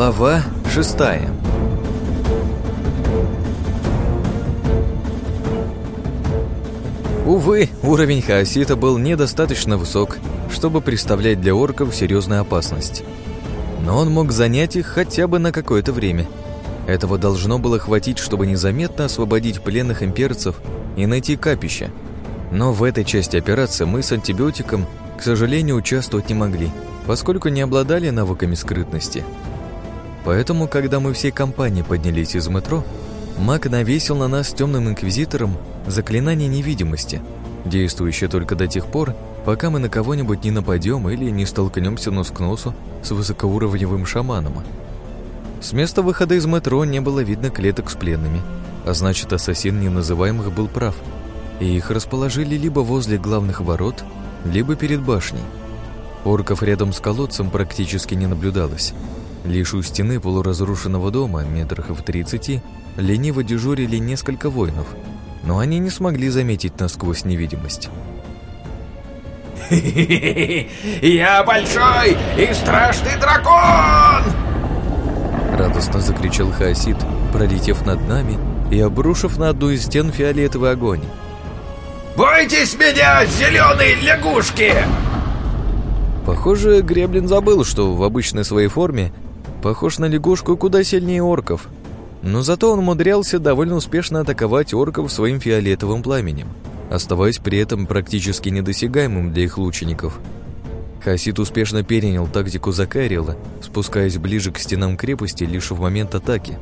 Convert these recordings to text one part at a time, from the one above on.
Глава шестая Увы, уровень хаосита был недостаточно высок, чтобы представлять для орков серьезную опасность. Но он мог занять их хотя бы на какое-то время. Этого должно было хватить, чтобы незаметно освободить пленных имперцев и найти капище. Но в этой части операции мы с антибиотиком, к сожалению, участвовать не могли, поскольку не обладали навыками скрытности. Поэтому, когда мы всей компанией поднялись из метро, маг навесил на нас темным инквизитором заклинание невидимости, действующее только до тех пор, пока мы на кого-нибудь не нападем или не столкнемся нос к носу с высокоуровневым шаманом. С места выхода из метро не было видно клеток с пленными, а значит, ассасин неназываемых был прав, и их расположили либо возле главных ворот, либо перед башней. Орков рядом с колодцем практически не наблюдалось. Лишь у стены полуразрушенного дома, метрах в тридцати, лениво дежурили несколько воинов, но они не смогли заметить насквозь невидимость. «Я большой и страшный дракон!» Радостно закричал Хаосид, пролетев над нами и обрушив на одну из стен фиолетовый огонь. «Бойтесь меня, зеленые лягушки!» Похоже, Греблин забыл, что в обычной своей форме похож на лягушку куда сильнее орков. Но зато он умудрялся довольно успешно атаковать орков своим фиолетовым пламенем, оставаясь при этом практически недосягаемым для их лучников. Хасид успешно перенял тактику Закарила, спускаясь ближе к стенам крепости лишь в момент атаки.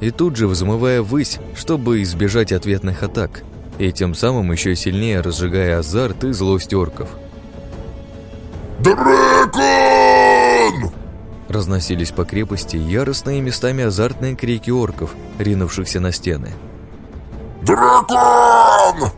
И тут же взмывая ввысь, чтобы избежать ответных атак, и тем самым еще сильнее разжигая азарт и злость орков. «Дракон!» Разносились по крепости яростные местами азартные крики орков, ринувшихся на стены. «Дракон!»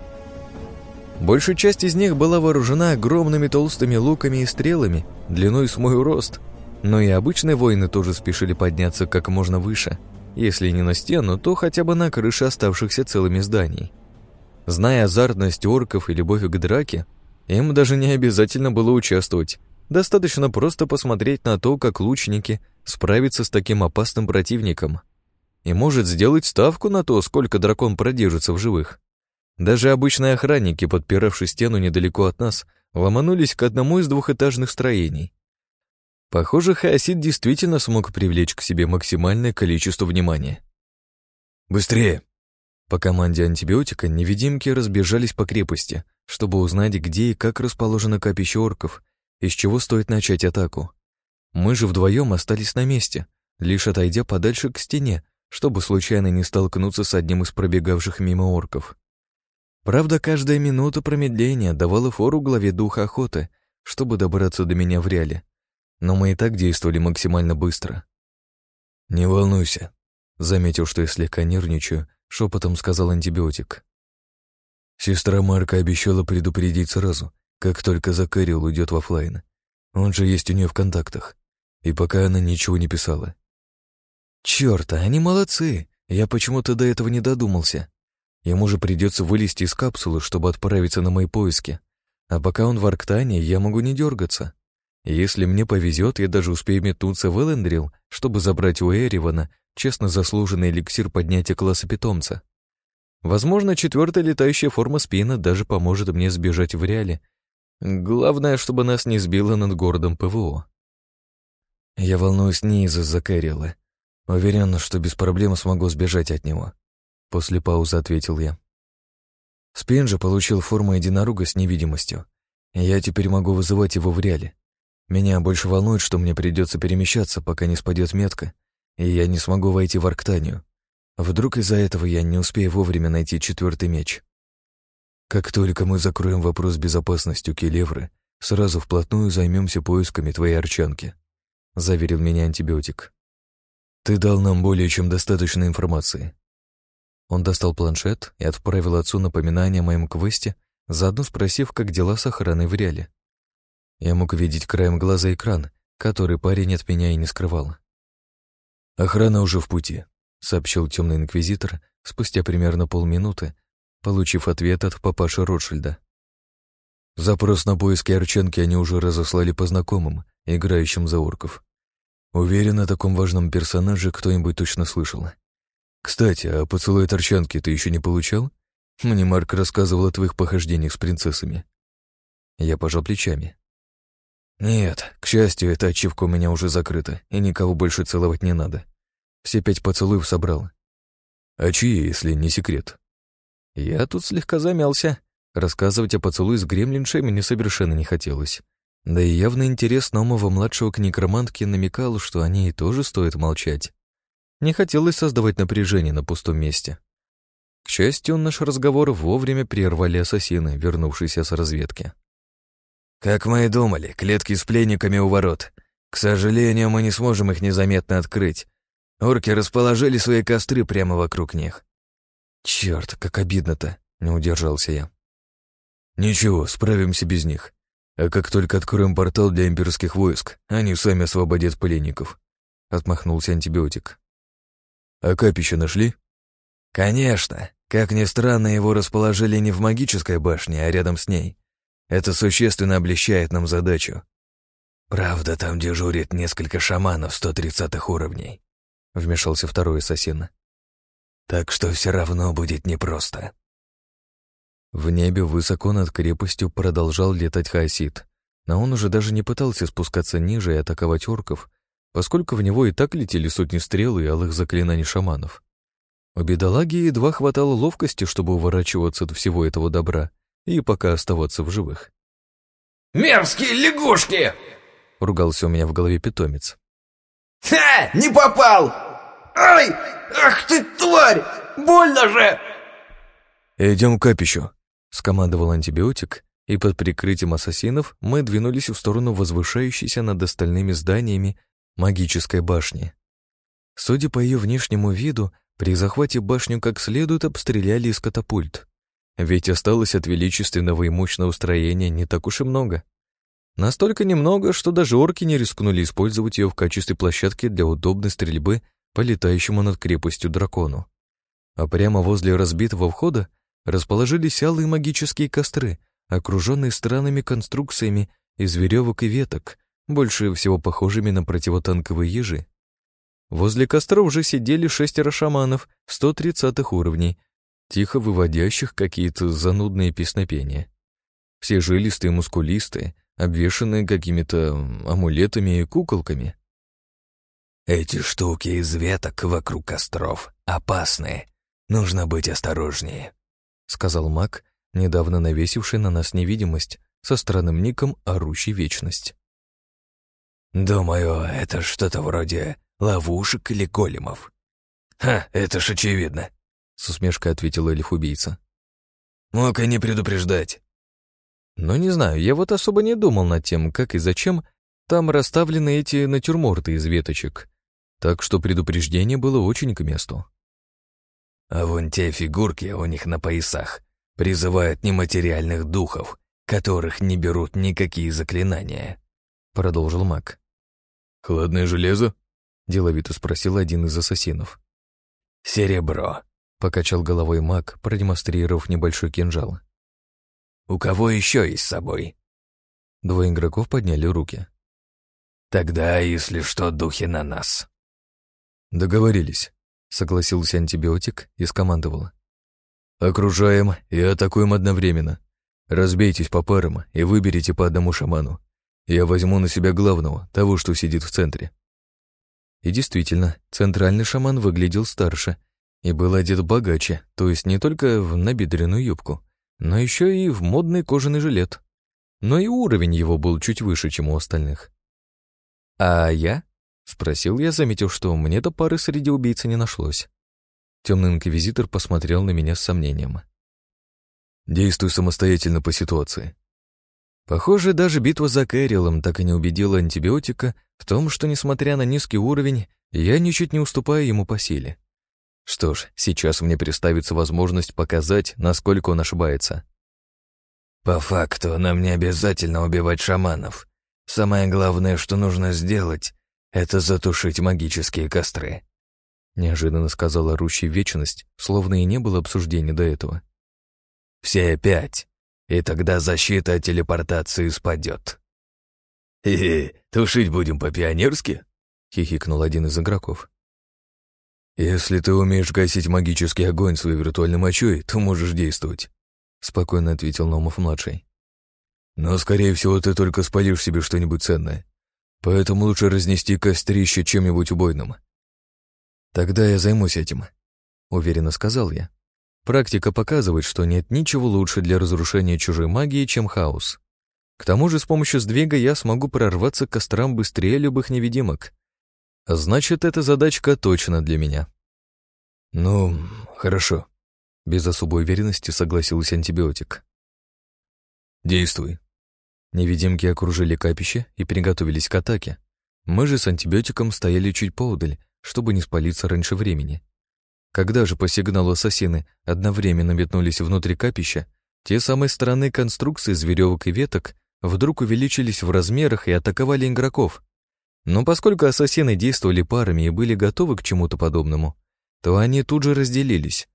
Большая часть из них была вооружена огромными толстыми луками и стрелами, длиной с мой рост. Но и обычные воины тоже спешили подняться как можно выше. Если не на стену, то хотя бы на крыше оставшихся целыми зданий. Зная азартность орков и любовь к драке, им даже не обязательно было участвовать. Достаточно просто посмотреть на то, как лучники справятся с таким опасным противником. И может сделать ставку на то, сколько дракон продержится в живых. Даже обычные охранники, подпиравшие стену недалеко от нас, ломанулись к одному из двухэтажных строений. Похоже, Хаосид действительно смог привлечь к себе максимальное количество внимания. «Быстрее!» По команде антибиотика невидимки разбежались по крепости, чтобы узнать, где и как расположено капище орков, из чего стоит начать атаку. Мы же вдвоем остались на месте, лишь отойдя подальше к стене, чтобы случайно не столкнуться с одним из пробегавших мимо орков. Правда, каждая минута промедления давала фору главе духа охоты, чтобы добраться до меня в реале. Но мы и так действовали максимально быстро. «Не волнуйся», — заметил, что я слегка нервничаю, шепотом сказал антибиотик. Сестра Марка обещала предупредить сразу, как только Закарил уйдет в офлайн. Он же есть у нее в контактах. И пока она ничего не писала. Черт, они молодцы. Я почему-то до этого не додумался. Ему же придется вылезти из капсулы, чтобы отправиться на мои поиски. А пока он в Арктане, я могу не дергаться. Если мне повезет, я даже успею метнуться в Эллендрил, чтобы забрать у Эривана честно заслуженный эликсир поднятия класса питомца. Возможно, четвертая летающая форма спина даже поможет мне сбежать в реале Главное, чтобы нас не сбило над городом ПВО. Я волнуюсь не из-за Закэрилла. Уверен, что без проблем смогу сбежать от него. После паузы ответил я. Спин же получил форму единорога с невидимостью. Я теперь могу вызывать его в реале. Меня больше волнует, что мне придется перемещаться, пока не спадет метка, и я не смогу войти в Арктанию. Вдруг из-за этого я не успею вовремя найти четвертый меч. Как только мы закроем вопрос безопасностью Келевры, сразу вплотную займемся поисками твоей арчанки», — заверил меня антибиотик. «Ты дал нам более чем достаточно информации». Он достал планшет и отправил отцу напоминание о моем квесте, заодно спросив, как дела с охраной в реале. Я мог видеть краем глаза экран, который парень от меня и не скрывал. «Охрана уже в пути», — сообщил темный инквизитор спустя примерно полминуты, получив ответ от папаши Ротшильда. Запрос на поиски Арченки они уже разослали по знакомым, играющим за орков. Уверен, о таком важном персонаже кто-нибудь точно слышал. Кстати, а поцелуй торчанки ты еще не получал? Мне Марк рассказывал о твоих похождениях с принцессами. Я пожал плечами. Нет, к счастью, эта ачивка у меня уже закрыта, и никого больше целовать не надо. Все пять поцелуев собрал. А чьи, если не секрет? Я тут слегка замялся. Рассказывать о поцелуе с гремлиншей мне совершенно не хотелось. Да и явный интерес нового младшего к некромантке намекал, что о ней тоже стоит молчать. Не хотелось создавать напряжение на пустом месте. К счастью, наш разговор вовремя прервали ассасины, вернувшиеся с разведки. «Как мы и думали, клетки с пленниками у ворот. К сожалению, мы не сможем их незаметно открыть. Орки расположили свои костры прямо вокруг них». «Черт, как обидно-то!» — не удержался я. «Ничего, справимся без них. А как только откроем портал для имперских войск, они сами освободят пленников», — отмахнулся антибиотик. «А капище нашли?» «Конечно. Как ни странно, его расположили не в магической башне, а рядом с ней. Это существенно облегчает нам задачу. Правда, там дежурит несколько шаманов 130 уровней», — вмешался второй ассасин. «Так что все равно будет непросто». В небе высоко над крепостью продолжал летать хаосит, но он уже даже не пытался спускаться ниже и атаковать орков, поскольку в него и так летели сотни стрел и алых заклинаний шаманов. У бедолаги едва хватало ловкости, чтобы уворачиваться от всего этого добра и пока оставаться в живых. «Мерзкие лягушки!» — ругался у меня в голове питомец. «Ха! Не попал! Ай! Ах ты, тварь! Больно же!» «Идем к капищу», — скомандовал антибиотик, и под прикрытием ассасинов мы двинулись в сторону возвышающейся над остальными зданиями магической башни. Судя по ее внешнему виду, при захвате башню как следует обстреляли из катапульт. Ведь осталось от величественного и мощного строения не так уж и много. Настолько немного, что даже орки не рискнули использовать ее в качестве площадки для удобной стрельбы по летающему над крепостью дракону. А прямо возле разбитого входа расположились алые магические костры, окруженные странными конструкциями из веревок и веток, больше всего похожими на противотанковые ежи. Возле костров уже сидели шестеро шаманов 130 уровней, тихо выводящих какие-то занудные песнопения. Все жилистые, мускулистые, обвешанные какими-то амулетами и куколками. «Эти штуки из веток вокруг костров опасные. Нужно быть осторожнее», сказал маг, недавно навесивший на нас невидимость со странным ником «Орущий Вечность». «Думаю, это что-то вроде ловушек или големов». «Ха, это ж очевидно», — с усмешкой ответил эльф-убийца. «Мог и не предупреждать». Но не знаю, я вот особо не думал над тем, как и зачем там расставлены эти натюрморты из веточек, так что предупреждение было очень к месту. А вон те фигурки у них на поясах призывают нематериальных духов, которых не берут никакие заклинания», — продолжил маг. «Хладное железо?» — деловито спросил один из ассасинов. «Серебро», — покачал головой маг, продемонстрировав небольшой кинжал. «У кого еще есть с собой?» Двое игроков подняли руки. «Тогда, если что, духи на нас». «Договорились», согласился антибиотик и скомандовал. «Окружаем и атакуем одновременно. Разбейтесь по парам и выберите по одному шаману. Я возьму на себя главного, того, что сидит в центре». И действительно, центральный шаман выглядел старше и был одет богаче, то есть не только в набедренную юбку, но еще и в модный кожаный жилет. Но и уровень его был чуть выше, чем у остальных. А я Спросил я, заметив, что мне-то пары среди убийц не нашлось. Темный инквизитор посмотрел на меня с сомнением. «Действуй самостоятельно по ситуации». Похоже, даже битва за Кэрилом так и не убедила антибиотика в том, что, несмотря на низкий уровень, я ничуть не уступаю ему по силе. Что ж, сейчас мне представится возможность показать, насколько он ошибается. «По факту нам не обязательно убивать шаманов. Самое главное, что нужно сделать, это затушить магические костры», — неожиданно сказала орущая вечность, словно и не было обсуждения до этого. «Все пять, и тогда защита от телепортации спадет». «Хе-хе, тушить будем по-пионерски?» — хихикнул один из игроков. «Если ты умеешь гасить магический огонь своей виртуальной мочой, то можешь действовать», — спокойно ответил Номов-младший. «Но, скорее всего, ты только спалишь себе что-нибудь ценное, поэтому лучше разнести кострище чем-нибудь убойным». «Тогда я займусь этим», — уверенно сказал я. Практика показывает, что нет ничего лучше для разрушения чужой магии, чем хаос. К тому же с помощью сдвига я смогу прорваться к кострам быстрее любых невидимок. Значит, эта задачка точно для меня. Ну, хорошо. Без особой уверенности согласился антибиотик. Действуй. Невидимки окружили капище и приготовились к атаке. Мы же с антибиотиком стояли чуть поудаль, чтобы не спалиться раньше времени. Когда же по сигналу ассасины одновременно метнулись внутрь капища, те самые странные конструкции из веревок и веток вдруг увеличились в размерах и атаковали игроков. Но поскольку ассасины действовали парами и были готовы к чему-то подобному, то они тут же разделились.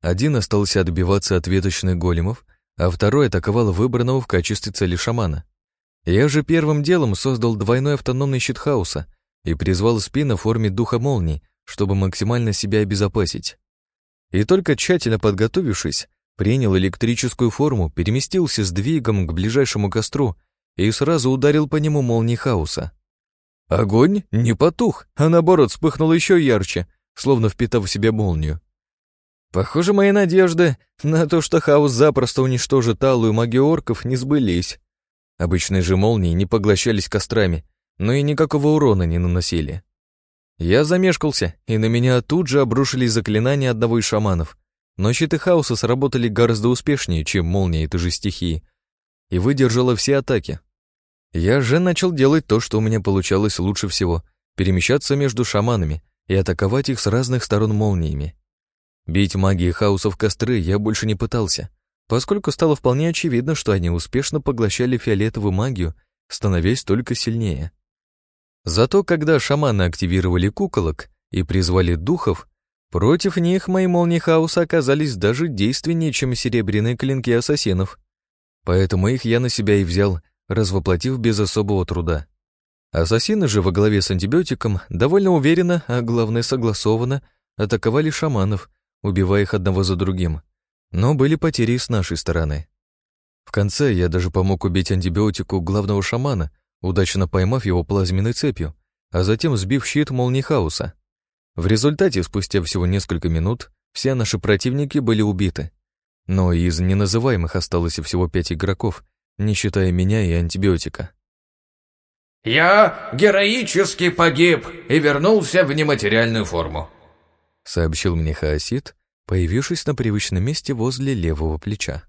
Один остался отбиваться от веточных големов, а второй атаковал выбранного в качестве цели шамана. Я же первым делом создал двойной автономный щит хаоса и призвал спина в форме духа молний, чтобы максимально себя обезопасить. И только тщательно подготовившись, принял электрическую форму, переместился с двигом к ближайшему костру и сразу ударил по нему молнией хаоса. Огонь не потух, а наоборот вспыхнул еще ярче, словно впитав в себя молнию. Похоже, мои надежды на то, что хаос запросто уничтожит алую магию орков, не сбылись. Обычные же молнии не поглощались кострами, но и никакого урона не наносили. Я замешкался, и на меня тут же обрушились заклинания одного из шаманов. Но щиты хаоса сработали гораздо успешнее, чем молния этой же стихии, и выдержала все атаки. Я же начал делать то, что у меня получалось лучше всего — перемещаться между шаманами и атаковать их с разных сторон молниями. Бить магией хаоса в костры я больше не пытался, поскольку стало вполне очевидно, что они успешно поглощали фиолетовую магию, становясь только сильнее. Зато когда шаманы активировали куколок и призвали духов, против них мои молнии хаоса оказались даже действеннее, чем серебряные клинки ассасинов. Поэтому их я на себя и взял, развоплотив без особого труда. Ассасины же во главе с антибиотиком довольно уверенно, а главное согласованно, атаковали шаманов, убивая их одного за другим. Но были потери с нашей стороны. В конце я даже помог убить антибиотику главного шамана, удачно поймав его плазменной цепью, а затем сбив щит молнии хаоса. В результате, спустя всего несколько минут, все наши противники были убиты. Но из неназываемых осталось всего пять игроков, не считая меня и антибиотика. «Я героически погиб и вернулся в нематериальную форму», сообщил мне Хаосид, появившись на привычном месте возле левого плеча.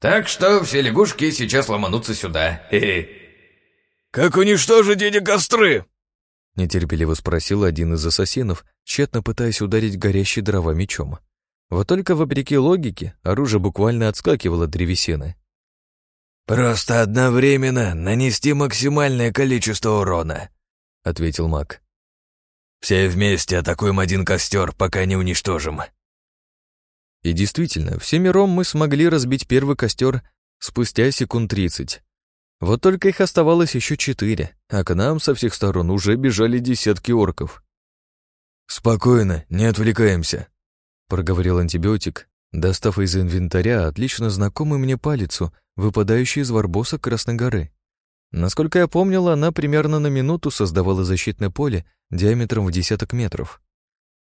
«Так что все лягушки сейчас ломанутся сюда. Хе -хе. «Как уничтожить эти костры?» Нетерпеливо спросил один из ассасинов, тщетно пытаясь ударить горящий дрова мечом. Вот только вопреки логике, оружие буквально отскакивало от древесины. «Просто одновременно нанести максимальное количество урона», — ответил маг. «Все вместе атакуем один костер, пока не уничтожим». И действительно, всемиром мы смогли разбить первый костер спустя секунд тридцать. Вот только их оставалось еще четыре, а к нам со всех сторон уже бежали десятки орков. «Спокойно, не отвлекаемся», — проговорил антибиотик, достав из инвентаря отлично знакомый мне палицу, выпадающий из варбоса Красной горы. Насколько я помнил, она примерно на минуту создавала защитное поле диаметром в десяток метров.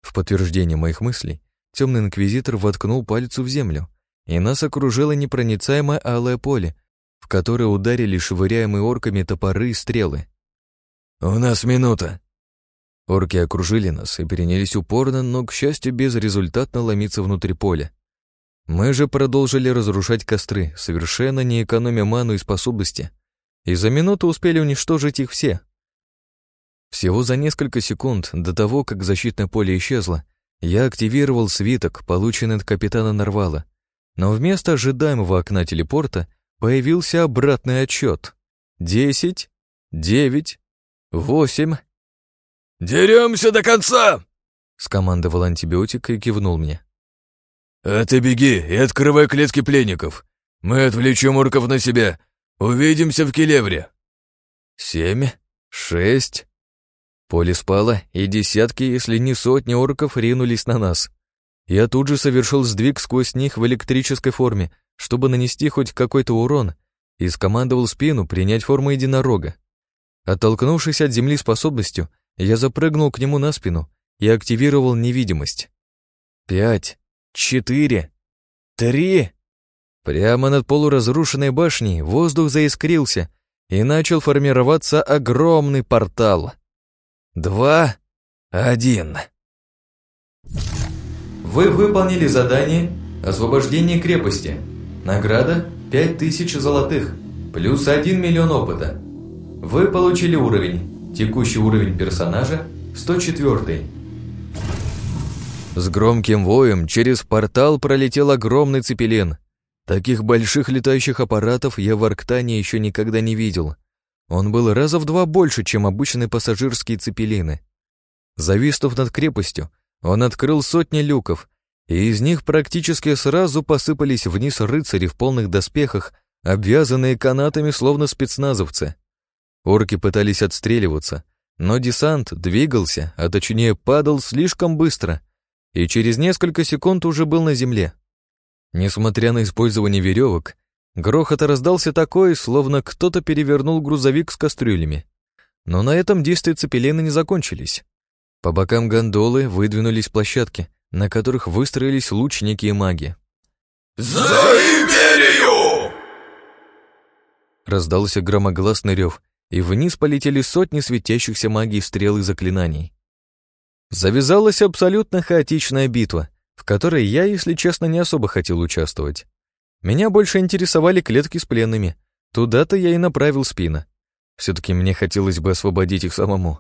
В подтверждение моих мыслей, темный инквизитор воткнул палицу в землю, и нас окружило непроницаемое алое поле, в которые ударили швыряемые орками топоры и стрелы. «У нас минута!» Орки окружили нас и перенялись упорно, но, к счастью, безрезультатно ломиться внутрь поля. Мы же продолжили разрушать костры, совершенно не экономя ману и способности, и за минуту успели уничтожить их все. Всего за несколько секунд до того, как защитное поле исчезло, я активировал свиток, полученный от капитана Нарвала, но вместо ожидаемого окна телепорта появился обратный отчет. Десять, девять, восемь. «Деремся до конца!» — скомандовал антибиотик и кивнул мне. «А ты беги и открывай клетки пленников. Мы отвлечем орков на себя. Увидимся в Келевре». «Семь, шесть, Поле спало, и десятки, если не сотни орков ринулись на нас. Я тут же совершил сдвиг сквозь них в электрической форме, чтобы нанести хоть какой-то урон, и скомандовал спину принять форму единорога. Оттолкнувшись от земли способностью, я запрыгнул к нему на спину и активировал невидимость. Пять, четыре, три. Прямо над полуразрушенной башней воздух заискрился, и начал формироваться огромный портал. Два, один. Вы выполнили задание «Освобождение крепости». Награда – 5000 золотых, плюс 1 миллион опыта. Вы получили уровень. Текущий уровень персонажа – 104. С громким воем через портал пролетел огромный цепелин – Таких больших летающих аппаратов я в Арктане еще никогда не видел. Он был раза в два больше, чем обычные пассажирские цепелины. Зависнув над крепостью, он открыл сотни люков, и из них практически сразу посыпались вниз рыцари в полных доспехах, обвязанные канатами, словно спецназовцы. Орки пытались отстреливаться, но десант двигался, а точнее падал слишком быстро, и через несколько секунд уже был на земле. Несмотря на использование веревок, грохот раздался такой, словно кто-то перевернул грузовик с кастрюлями. Но на этом действия цепелины не закончились. По бокам гондолы выдвинулись площадки, на которых выстроились лучники и маги. «За империю!» Раздался громогласный рев, и вниз полетели сотни светящихся магий стрел и заклинаний. Завязалась абсолютно хаотичная битва — которой я, если честно, не особо хотел участвовать. Меня больше интересовали клетки с пленными. Туда-то я и направил спина. Все-таки мне хотелось бы освободить их самому.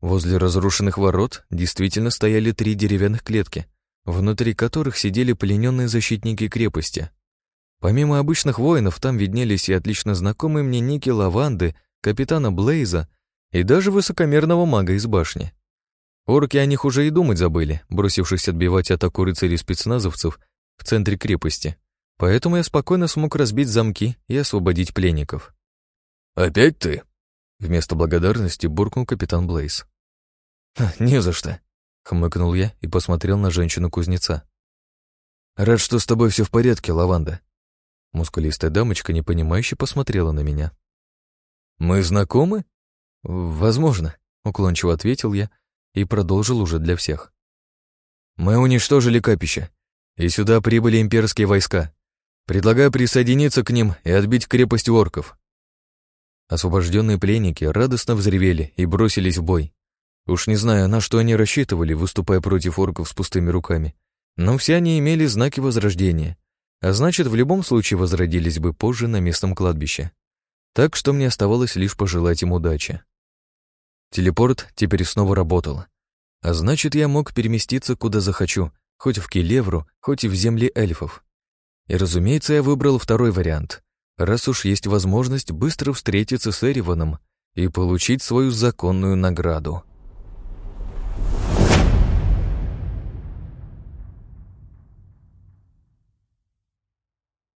Возле разрушенных ворот действительно стояли три деревянных клетки, внутри которых сидели плененные защитники крепости. Помимо обычных воинов, там виднелись и отлично знакомые мне Ники Лаванды, капитана Блейза и даже высокомерного мага из башни. Орки о них уже и думать забыли, бросившись отбивать атаку рыцарей-спецназовцев в центре крепости. Поэтому я спокойно смог разбить замки и освободить пленников. «Опять ты?» Вместо благодарности буркнул капитан Блейз. «Не за что», — хмыкнул я и посмотрел на женщину-кузнеца. «Рад, что с тобой все в порядке, Лаванда». Мускулистая дамочка, непонимающе, посмотрела на меня. «Мы знакомы?» «Возможно», — уклончиво ответил я и продолжил уже для всех. «Мы уничтожили капище, и сюда прибыли имперские войска. Предлагаю присоединиться к ним и отбить крепость орков». Освобожденные пленники радостно взревели и бросились в бой. Уж не знаю, на что они рассчитывали, выступая против орков с пустыми руками, но все они имели знаки возрождения, а значит, в любом случае возродились бы позже на местном кладбище. Так что мне оставалось лишь пожелать им удачи. Телепорт теперь снова работал. А значит, я мог переместиться куда захочу, хоть в Келевру, хоть и в земли эльфов. И, разумеется, я выбрал второй вариант, раз уж есть возможность быстро встретиться с Эриваном и получить свою законную награду.